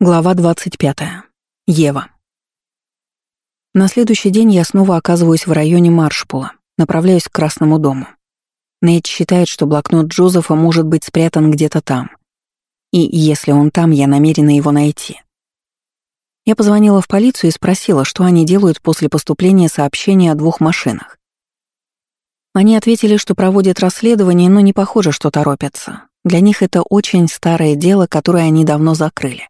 Глава 25. Ева. На следующий день я снова оказываюсь в районе Маршпула, направляюсь к Красному дому. Нейт считает, что блокнот Джозефа может быть спрятан где-то там. И если он там, я намерена его найти. Я позвонила в полицию и спросила, что они делают после поступления сообщения о двух машинах. Они ответили, что проводят расследование, но не похоже, что торопятся. Для них это очень старое дело, которое они давно закрыли.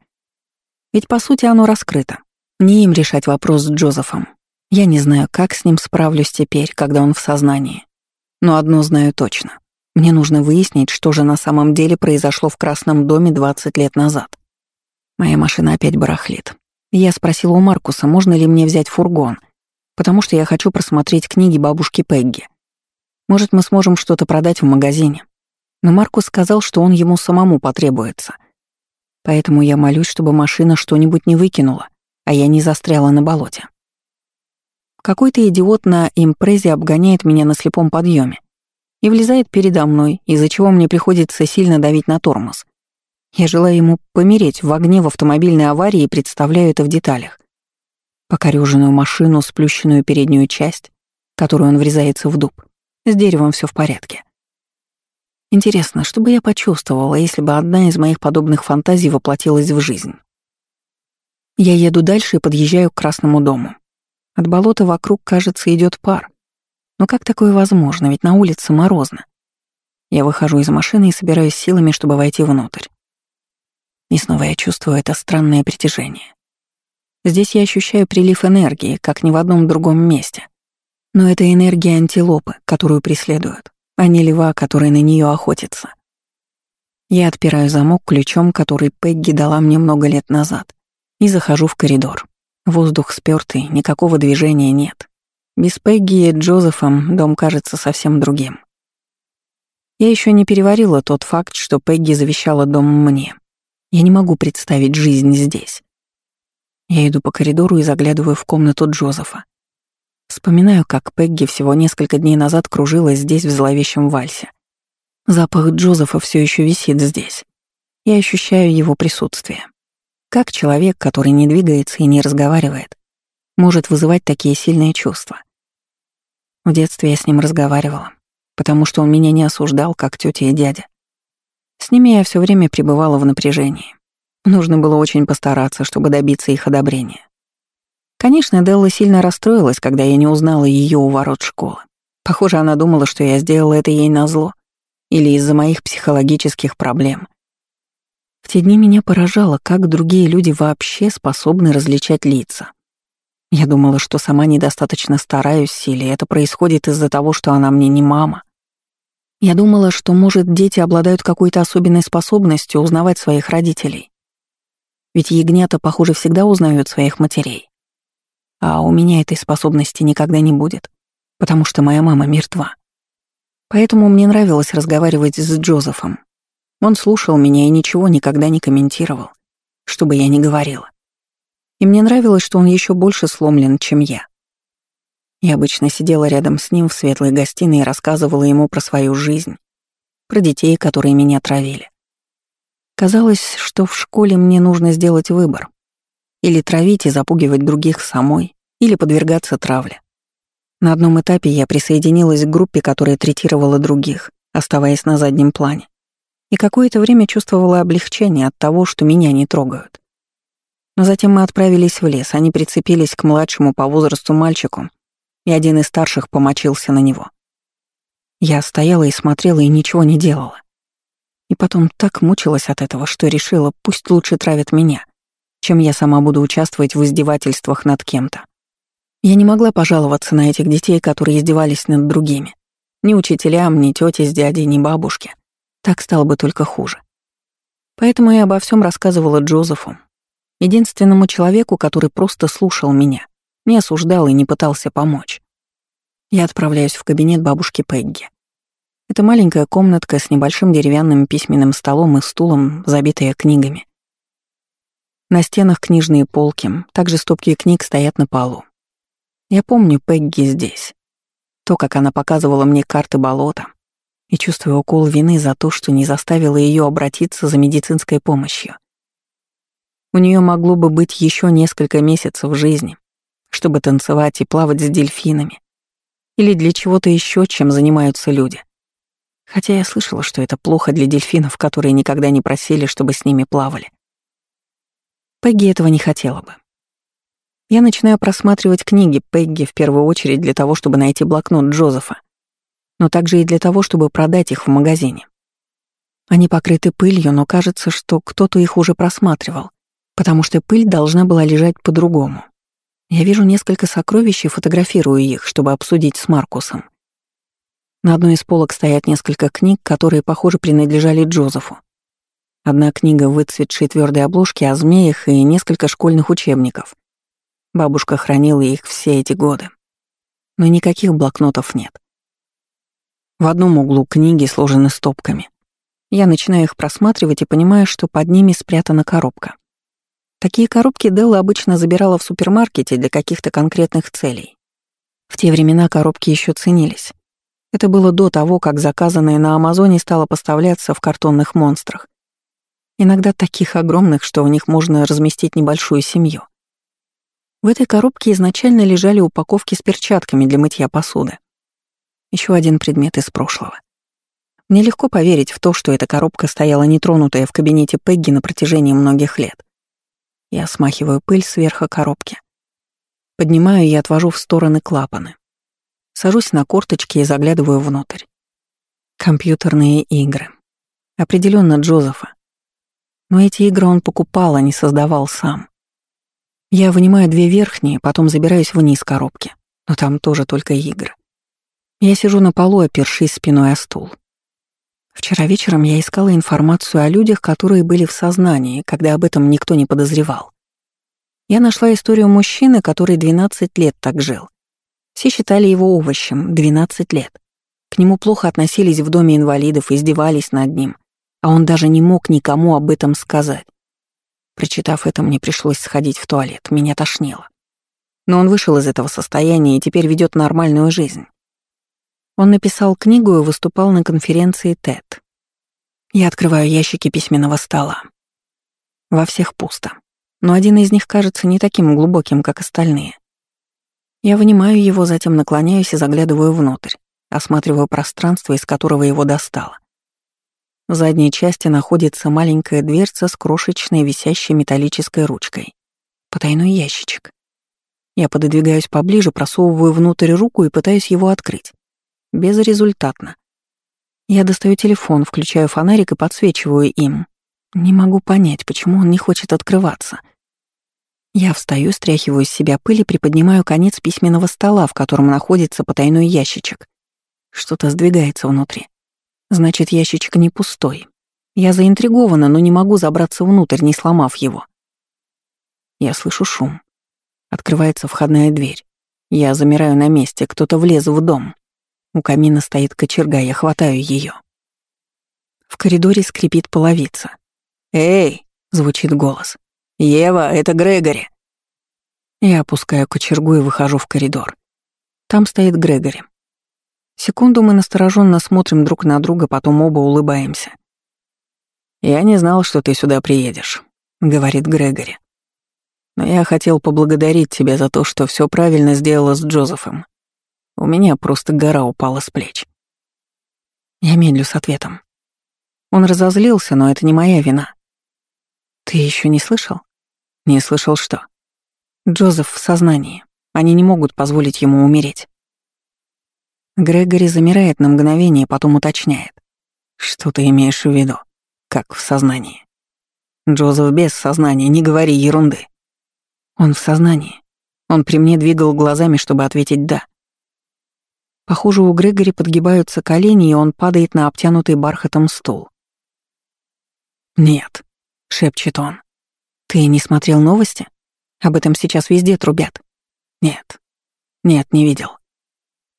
Ведь, по сути, оно раскрыто. Не им решать вопрос с Джозефом. Я не знаю, как с ним справлюсь теперь, когда он в сознании. Но одно знаю точно. Мне нужно выяснить, что же на самом деле произошло в Красном доме 20 лет назад. Моя машина опять барахлит. Я спросила у Маркуса, можно ли мне взять фургон, потому что я хочу просмотреть книги бабушки Пегги. Может, мы сможем что-то продать в магазине. Но Маркус сказал, что он ему самому потребуется — Поэтому я молюсь, чтобы машина что-нибудь не выкинула, а я не застряла на болоте. Какой-то идиот на импрезе обгоняет меня на слепом подъеме и влезает передо мной, из-за чего мне приходится сильно давить на тормоз. Я желаю ему помереть в огне в автомобильной аварии и представляю это в деталях. Покорёженную машину, сплющенную переднюю часть, которую он врезается в дуб. С деревом все в порядке. Интересно, что бы я почувствовала, если бы одна из моих подобных фантазий воплотилась в жизнь? Я еду дальше и подъезжаю к Красному дому. От болота вокруг, кажется, идет пар. Но как такое возможно, ведь на улице морозно. Я выхожу из машины и собираюсь силами, чтобы войти внутрь. И снова я чувствую это странное притяжение. Здесь я ощущаю прилив энергии, как ни в одном другом месте. Но это энергия антилопы, которую преследуют а не льва, который на нее охотится. Я отпираю замок ключом, который Пегги дала мне много лет назад, и захожу в коридор. Воздух спёртый, никакого движения нет. Без Пегги и Джозефом дом кажется совсем другим. Я еще не переварила тот факт, что Пегги завещала дом мне. Я не могу представить жизнь здесь. Я иду по коридору и заглядываю в комнату Джозефа. Вспоминаю, как Пегги всего несколько дней назад кружилась здесь в зловещем вальсе. Запах Джозефа все еще висит здесь. Я ощущаю его присутствие. Как человек, который не двигается и не разговаривает, может вызывать такие сильные чувства? В детстве я с ним разговаривала, потому что он меня не осуждал, как тетя и дядя. С ними я все время пребывала в напряжении. Нужно было очень постараться, чтобы добиться их одобрения. Конечно, Делла сильно расстроилась, когда я не узнала ее у ворот школы. Похоже, она думала, что я сделала это ей назло или из-за моих психологических проблем. В те дни меня поражало, как другие люди вообще способны различать лица. Я думала, что сама недостаточно стараюсь, или это происходит из-за того, что она мне не мама. Я думала, что, может, дети обладают какой-то особенной способностью узнавать своих родителей. Ведь ягнята, похоже, всегда узнают своих матерей. А у меня этой способности никогда не будет, потому что моя мама мертва. Поэтому мне нравилось разговаривать с Джозефом. Он слушал меня и ничего никогда не комментировал, чтобы я не говорила. И мне нравилось, что он еще больше сломлен, чем я. Я обычно сидела рядом с ним в светлой гостиной и рассказывала ему про свою жизнь, про детей, которые меня травили. Казалось, что в школе мне нужно сделать выбор или травить и запугивать других самой, или подвергаться травле. На одном этапе я присоединилась к группе, которая третировала других, оставаясь на заднем плане. И какое-то время чувствовала облегчение от того, что меня не трогают. Но затем мы отправились в лес, они прицепились к младшему по возрасту мальчику, и один из старших помочился на него. Я стояла и смотрела, и ничего не делала. И потом так мучилась от этого, что решила, пусть лучше травят меня — чем я сама буду участвовать в издевательствах над кем-то. Я не могла пожаловаться на этих детей, которые издевались над другими. Ни учителям, ни тете с дядей, ни бабушке. Так стало бы только хуже. Поэтому я обо всем рассказывала Джозефу, единственному человеку, который просто слушал меня, не осуждал и не пытался помочь. Я отправляюсь в кабинет бабушки Пегги. Это маленькая комнатка с небольшим деревянным письменным столом и стулом, забитая книгами. На стенах книжные полки, также стопки книг стоят на полу. Я помню Пегги здесь. То, как она показывала мне карты болота, и чувствую укол вины за то, что не заставила ее обратиться за медицинской помощью. У нее могло бы быть еще несколько месяцев жизни, чтобы танцевать и плавать с дельфинами. Или для чего-то еще, чем занимаются люди. Хотя я слышала, что это плохо для дельфинов, которые никогда не просили, чтобы с ними плавали. Пегги этого не хотела бы. Я начинаю просматривать книги Пегги в первую очередь для того, чтобы найти блокнот Джозефа, но также и для того, чтобы продать их в магазине. Они покрыты пылью, но кажется, что кто-то их уже просматривал, потому что пыль должна была лежать по-другому. Я вижу несколько сокровищ и фотографирую их, чтобы обсудить с Маркусом. На одной из полок стоят несколько книг, которые, похоже, принадлежали Джозефу. Одна книга в выцветшей твердой обложке о змеях и несколько школьных учебников. Бабушка хранила их все эти годы. Но никаких блокнотов нет. В одном углу книги сложены стопками. Я начинаю их просматривать и понимаю, что под ними спрятана коробка. Такие коробки Делла обычно забирала в супермаркете для каких-то конкретных целей. В те времена коробки еще ценились. Это было до того, как заказанное на Амазоне стало поставляться в картонных монстрах. Иногда таких огромных, что в них можно разместить небольшую семью. В этой коробке изначально лежали упаковки с перчатками для мытья посуды. Еще один предмет из прошлого. Мне легко поверить в то, что эта коробка стояла нетронутая в кабинете Пегги на протяжении многих лет. Я смахиваю пыль сверху коробки. Поднимаю и отвожу в стороны клапаны. Сажусь на корточки и заглядываю внутрь. Компьютерные игры. Определенно Джозефа. Но эти игры он покупал, а не создавал сам. Я вынимаю две верхние, потом забираюсь вниз коробки. Но там тоже только игры. Я сижу на полу, опершись спиной о стул. Вчера вечером я искала информацию о людях, которые были в сознании, когда об этом никто не подозревал. Я нашла историю мужчины, который 12 лет так жил. Все считали его овощем, 12 лет. К нему плохо относились в доме инвалидов, издевались над ним, а он даже не мог никому об этом сказать. Прочитав это, мне пришлось сходить в туалет, меня тошнило. Но он вышел из этого состояния и теперь ведет нормальную жизнь. Он написал книгу и выступал на конференции TED. Я открываю ящики письменного стола. Во всех пусто. Но один из них кажется не таким глубоким, как остальные. Я вынимаю его, затем наклоняюсь и заглядываю внутрь, осматриваю пространство, из которого его достало. В задней части находится маленькая дверца с крошечной висящей металлической ручкой. Потайной ящичек. Я пододвигаюсь поближе, просовываю внутрь руку и пытаюсь его открыть. Безрезультатно. Я достаю телефон, включаю фонарик и подсвечиваю им. Не могу понять, почему он не хочет открываться — я встаю, стряхиваю с себя пыль и приподнимаю конец письменного стола, в котором находится потайной ящичек. Что-то сдвигается внутри. Значит, ящичек не пустой. Я заинтригована, но не могу забраться внутрь, не сломав его. Я слышу шум. Открывается входная дверь. Я замираю на месте, кто-то влез в дом. У камина стоит кочерга, я хватаю ее. В коридоре скрипит половица. «Эй!» — звучит голос. «Ева, это Грегори!» Я опускаю кочергу и выхожу в коридор. Там стоит Грегори. Секунду мы настороженно смотрим друг на друга, потом оба улыбаемся. «Я не знал, что ты сюда приедешь», — говорит Грегори. «Но я хотел поблагодарить тебя за то, что все правильно сделала с Джозефом. У меня просто гора упала с плеч». Я медлю с ответом. Он разозлился, но это не моя вина. «Ты еще не слышал?» Не слышал что? Джозеф в сознании. Они не могут позволить ему умереть. Грегори замирает на мгновение, потом уточняет. Что ты имеешь в виду? Как в сознании? Джозеф без сознания, не говори ерунды. Он в сознании. Он при мне двигал глазами, чтобы ответить «да». Похоже, у Грегори подгибаются колени, и он падает на обтянутый бархатом стул. «Нет», — шепчет он. «Ты не смотрел новости? Об этом сейчас везде трубят». «Нет. Нет, не видел».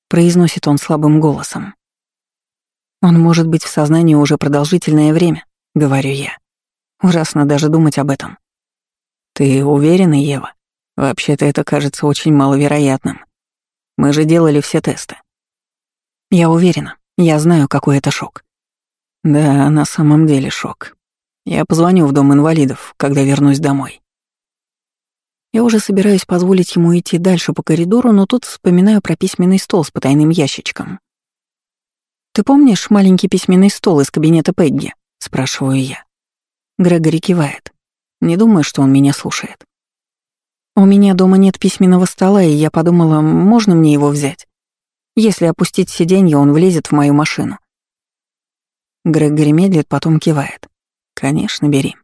Произносит он слабым голосом. «Он может быть в сознании уже продолжительное время», — говорю я. Ужасно даже думать об этом. «Ты уверена, Ева? Вообще-то это кажется очень маловероятным. Мы же делали все тесты». «Я уверена. Я знаю, какой это шок». «Да, на самом деле шок. Я позвоню в дом инвалидов, когда вернусь домой. Я уже собираюсь позволить ему идти дальше по коридору, но тут вспоминаю про письменный стол с потайным ящичком. «Ты помнишь маленький письменный стол из кабинета Пегги?» — спрашиваю я. Грегори кивает. Не думаю, что он меня слушает. У меня дома нет письменного стола, и я подумала, можно мне его взять? Если опустить сиденье, он влезет в мою машину. Грегори медлит, потом кивает. «Конечно, бери.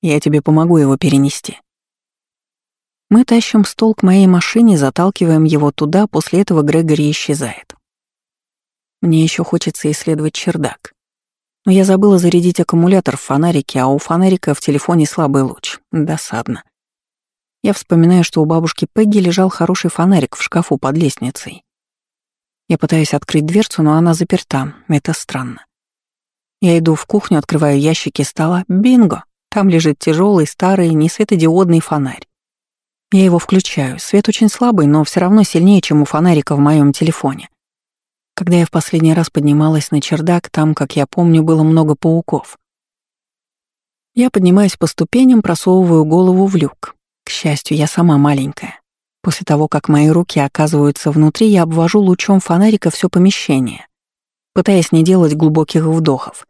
Я тебе помогу его перенести». Мы тащим стол к моей машине, заталкиваем его туда, после этого Грегори исчезает. Мне еще хочется исследовать чердак. Но я забыла зарядить аккумулятор в фонарике, а у фонарика в телефоне слабый луч. Досадно. Я вспоминаю, что у бабушки Пегги лежал хороший фонарик в шкафу под лестницей. Я пытаюсь открыть дверцу, но она заперта. Это странно. Я иду в кухню, открываю ящики стола. Бинго! Там лежит тяжелый, старый, несветодиодный фонарь. Я его включаю. Свет очень слабый, но все равно сильнее, чем у фонарика в моем телефоне. Когда я в последний раз поднималась на чердак, там, как я помню, было много пауков. Я поднимаюсь по ступеням, просовываю голову в люк. К счастью, я сама маленькая. После того, как мои руки оказываются внутри, я обвожу лучом фонарика все помещение, пытаясь не делать глубоких вдохов.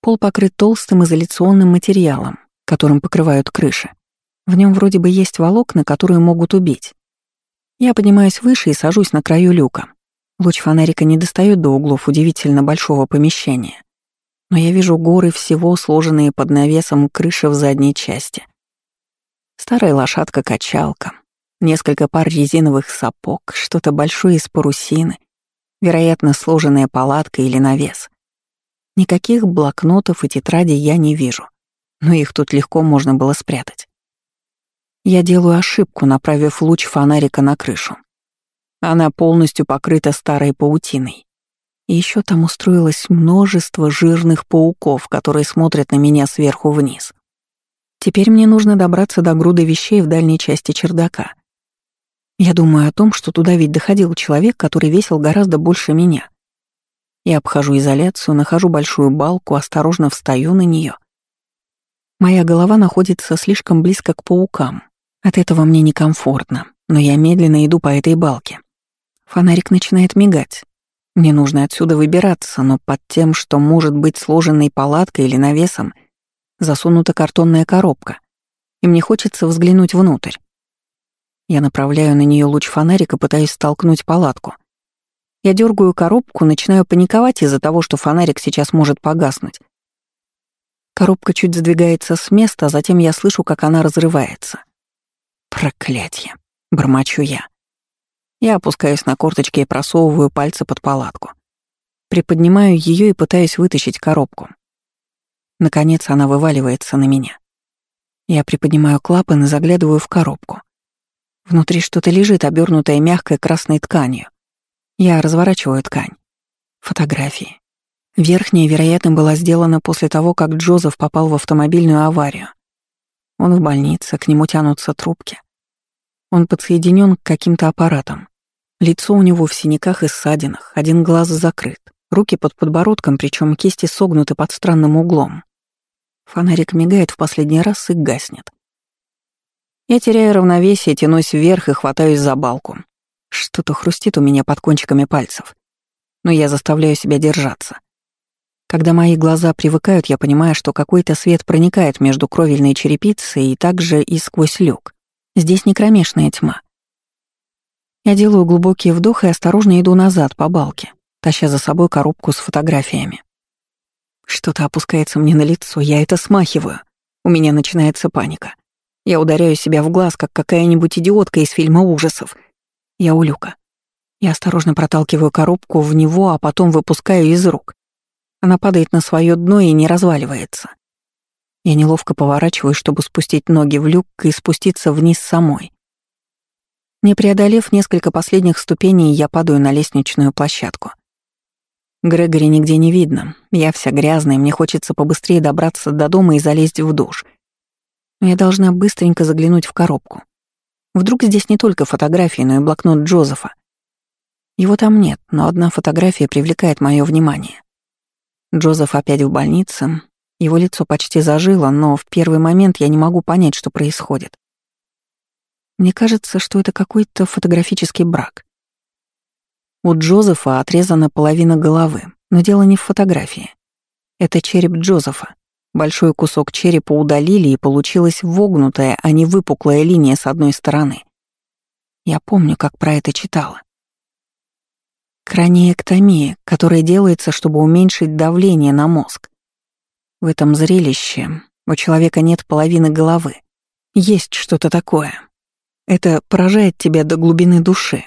Пол покрыт толстым изоляционным материалом, которым покрывают крыши. В нем вроде бы есть волокна, которые могут убить. Я поднимаюсь выше и сажусь на краю люка. Луч фонарика не достает до углов удивительно большого помещения. Но я вижу горы всего, сложенные под навесом крыши в задней части. Старая лошадка-качалка, несколько пар резиновых сапог, что-то большое из парусины, вероятно, сложенная палатка или навес. Никаких блокнотов и тетрадей я не вижу, но их тут легко можно было спрятать. Я делаю ошибку, направив луч фонарика на крышу. Она полностью покрыта старой паутиной. И еще там устроилось множество жирных пауков, которые смотрят на меня сверху вниз. Теперь мне нужно добраться до груды вещей в дальней части чердака. Я думаю о том, что туда ведь доходил человек, который весил гораздо больше меня. Я обхожу изоляцию, нахожу большую балку, осторожно встаю на нее. Моя голова находится слишком близко к паукам, от этого мне некомфортно, но я медленно иду по этой балке. Фонарик начинает мигать. Мне нужно отсюда выбираться, но под тем, что может быть сложенной палаткой или навесом, засунута картонная коробка, и мне хочется взглянуть внутрь. Я направляю на нее луч фонарика, пытаясь столкнуть палатку. Я дергаю коробку, начинаю паниковать из-за того, что фонарик сейчас может погаснуть. Коробка чуть сдвигается с места, а затем я слышу, как она разрывается. Проклятье. Бормочу я. Я опускаюсь на корточки и просовываю пальцы под палатку. Приподнимаю ее и пытаюсь вытащить коробку. Наконец она вываливается на меня. Я приподнимаю клапан и заглядываю в коробку. Внутри что-то лежит, обернутое мягкой красной тканью. Я разворачиваю ткань. Фотографии. Верхняя, вероятно, была сделана после того, как Джозеф попал в автомобильную аварию. Он в больнице, к нему тянутся трубки. Он подсоединен к каким-то аппаратам. Лицо у него в синяках и ссадинах, один глаз закрыт, руки под подбородком, причем кисти согнуты под странным углом. Фонарик мигает в последний раз и гаснет. Я теряю равновесие, тянусь вверх и хватаюсь за балку. Что-то хрустит у меня под кончиками пальцев. Но я заставляю себя держаться. Когда мои глаза привыкают, я понимаю, что какой-то свет проникает между кровельной черепицей и также и сквозь люк. Здесь не кромешная тьма. Я делаю глубокий вдох и осторожно иду назад по балке, таща за собой коробку с фотографиями. Что-то опускается мне на лицо, я это смахиваю. У меня начинается паника. Я ударяю себя в глаз, как какая-нибудь идиотка из фильма ужасов. Я у люка. Я осторожно проталкиваю коробку в него, а потом выпускаю из рук. Она падает на свое дно и не разваливается. Я неловко поворачиваюсь, чтобы спустить ноги в люк и спуститься вниз самой. Не преодолев несколько последних ступеней, я падаю на лестничную площадку. Грегори нигде не видно. Я вся грязная, мне хочется побыстрее добраться до дома и залезть в душ. Я должна быстренько заглянуть в коробку. Вдруг здесь не только фотографии, но и блокнот Джозефа. Его там нет, но одна фотография привлекает мое внимание. Джозеф опять в больнице, Его лицо почти зажило, но в первый момент я не могу понять, что происходит. Мне кажется, что это какой-то фотографический брак. У Джозефа отрезана половина головы, но дело не в фотографии. Это череп Джозефа. Большой кусок черепа удалили, и получилась вогнутая, а не выпуклая линия с одной стороны. Я помню, как про это читала. Краниэктомия, которая делается, чтобы уменьшить давление на мозг. В этом зрелище у человека нет половины головы. Есть что-то такое. Это поражает тебя до глубины души.